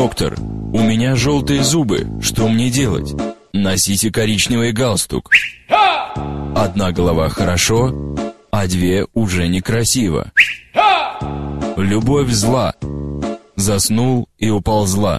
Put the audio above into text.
«Доктор, у меня желтые зубы, что мне делать?» «Носите коричневый галстук». Одна голова хорошо, а две уже некрасиво. Любовь зла. Заснул и уползла.